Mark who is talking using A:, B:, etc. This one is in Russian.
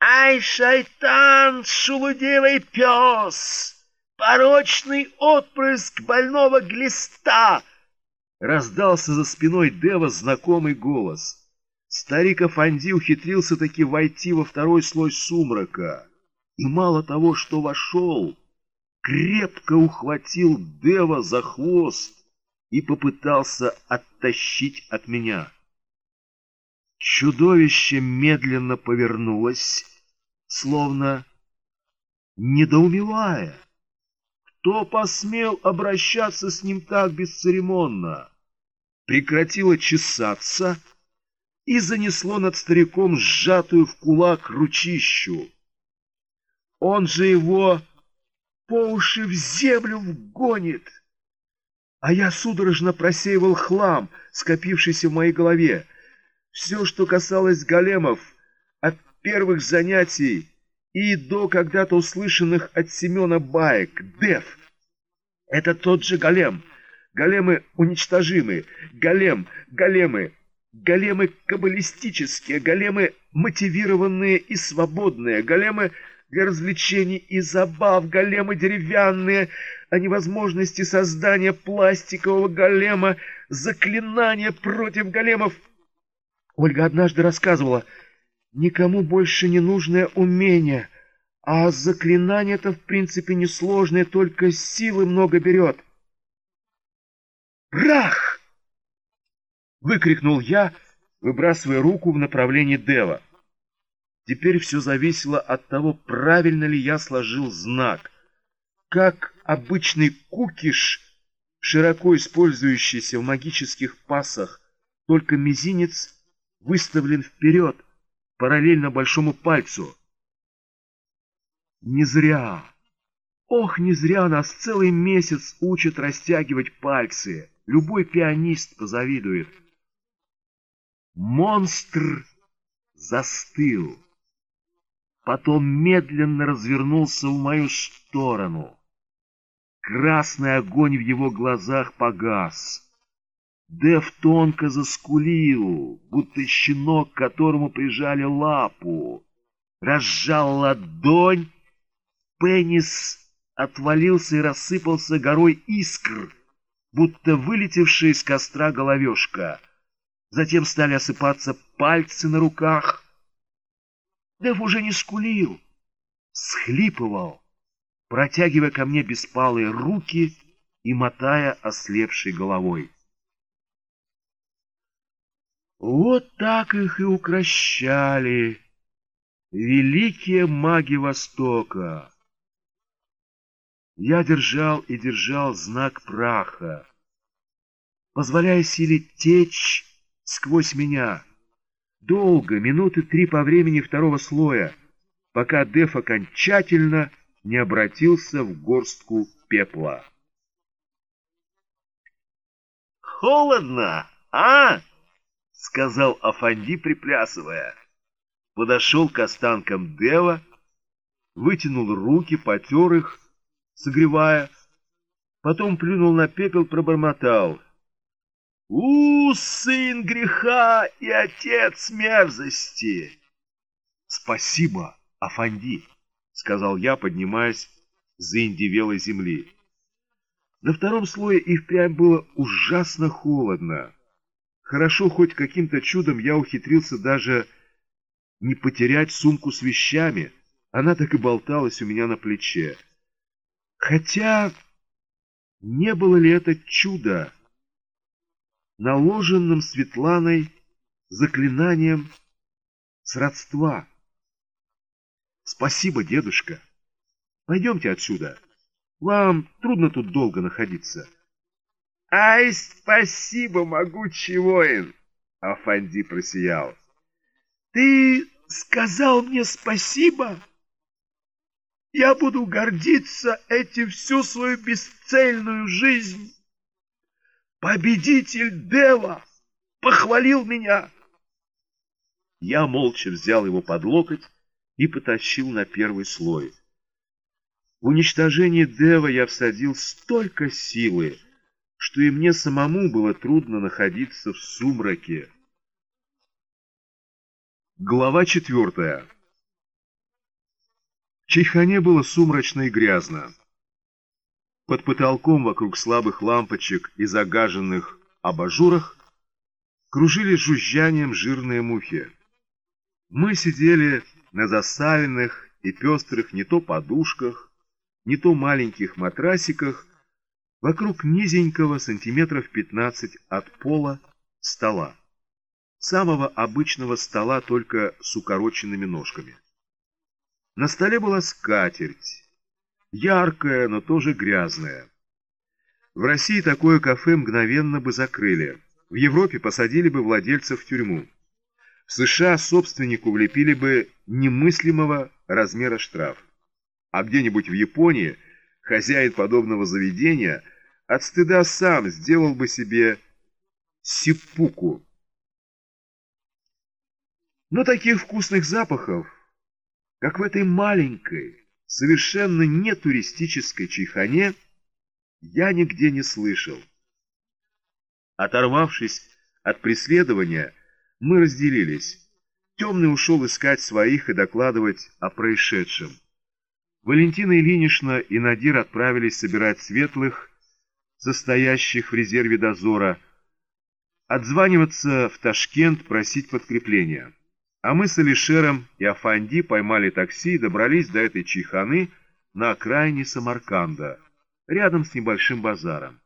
A: Ай, шайтан, шелудивый пес! Порочный отпрыск больного глиста! Раздался за спиной Дева знакомый голос. Старик Афанди ухитрился таки войти во второй слой сумрака. И мало того, что вошел, крепко ухватил Дева за хвост и попытался оттащить от меня. Чудовище медленно повернулось, словно недоумевая. Кто посмел обращаться с ним так бесцеремонно? Прекратило чесаться и занесло над стариком сжатую в кулак ручищу. Он же его по уши в землю вгонит. А я судорожно просеивал хлам, скопившийся в моей голове. Все, что касалось големов, от первых занятий и до когда-то услышанных от Семена баек, Дев. Это тот же голем. Големы уничтожимы. Голем, големы, големы каббалистические, големы мотивированные и свободные, големы для развлечений и забав, големы деревянные, о невозможности создания пластикового голема, заклинания против големов. Ольга однажды рассказывала, никому больше не нужное умение, а заклинание-то в принципе несложное, только силы много берет. «Прах!» — выкрикнул я, выбрасывая руку в направлении Дева. Теперь все зависело от того, правильно ли я сложил знак. Как обычный кукиш, широко использующийся в магических пасах, только мизинец выставлен вперед, параллельно большому пальцу. Не зря, ох, не зря нас целый месяц учат растягивать пальцы. Любой пианист позавидует. Монстр застыл потом медленно развернулся в мою сторону. Красный огонь в его глазах погас. Дев тонко заскулил, будто щенок, которому прижали лапу. Разжал ладонь, пенис отвалился и рассыпался горой искр, будто вылетевшая из костра головешка. Затем стали осыпаться пальцы на руках — Дев уже не скулил, схлипывал, протягивая ко мне беспалые руки и мотая ослепшей головой. Вот так их и укращали великие маги Востока. Я держал и держал знак праха, позволяя силе течь сквозь меня — Долго, минуты три по времени второго слоя, пока Деф окончательно не обратился в горстку пепла. «Холодно, а?» — сказал Афанди, приплясывая. Подошел к останкам Дева, вытянул руки, потер их, согревая, потом плюнул на пепел, пробормотал — у, сын греха и отец мерзости! Спасибо, Афанди, сказал я, поднимаясь с заиндевелой земли. На втором слое и впрямь было ужасно холодно. Хорошо, хоть каким-то чудом я ухитрился даже не потерять сумку с вещами. Она так и болталась у меня на плече. Хотя, не было ли это чудо? наложенным Светланой заклинанием сродства. Спасибо, дедушка. Пойдемте отсюда. Вам трудно тут долго находиться. Ай, спасибо, могучий воин! Афанди просиял. Ты сказал мне спасибо? Я буду гордиться этим всю свою бесцельную жизнь. Победитель Дева похвалил меня. Я молча взял его под локоть и потащил на первый слой. В уничтожение Дева я всадил столько силы, что и мне самому было трудно находиться в сумраке. Глава четвертая В чайхане было сумрачно и грязно. Под потолком вокруг слабых лампочек и загаженных абажурах кружили жужжанием жирные мухи. Мы сидели на засаленных и пестрых не то подушках, не то маленьких матрасиках вокруг низенького сантиметров 15 от пола стола. Самого обычного стола, только с укороченными ножками. На столе была скатерть, яркая, но тоже грязная. В России такое кафе мгновенно бы закрыли. В Европе посадили бы владельцев в тюрьму. В США собственнику влепили бы немыслимого размера штраф. А где-нибудь в Японии хозяин подобного заведения от стыда сам сделал бы себе сиппуку. Но таких вкусных запахов, как в этой маленькой, совершенно не туристической чайхане, я нигде не слышал. Оторвавшись от преследования, мы разделились. Темный ушел искать своих и докладывать о происшедшем. Валентина Ильинична и Надир отправились собирать светлых, состоящих в резерве дозора, отзваниваться в Ташкент, просить подкрепления. А мы с Алишером и Афанди поймали такси и добрались до этой чайханы на окраине Самарканда, рядом с небольшим базаром.